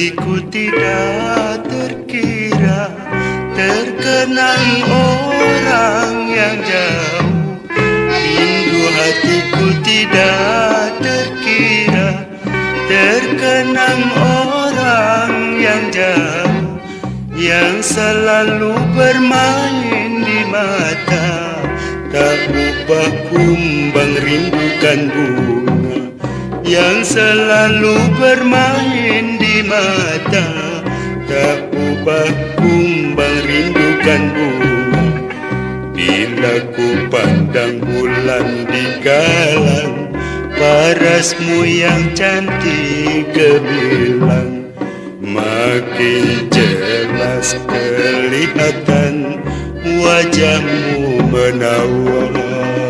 hatiku tidak terkira Terkenang orang yang jauh. Rindu hatiku tidak terkira Terkenang orang yang jauh Yang selalu bermain di mata. Tak ubah kumbang rindukan bunga Yang selalu bermain di mata. Tak ubah kumbang rindukan bunga Bila ku pandang bulan di galang Parasmu yang cantik kebilang Makin jelas kelihatan wajahmu menawar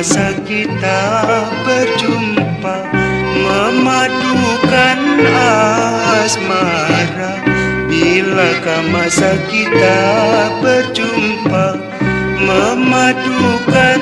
masa kita berjumpa Memadukan asmara. Bilakah masa kita berjumpa Memadukan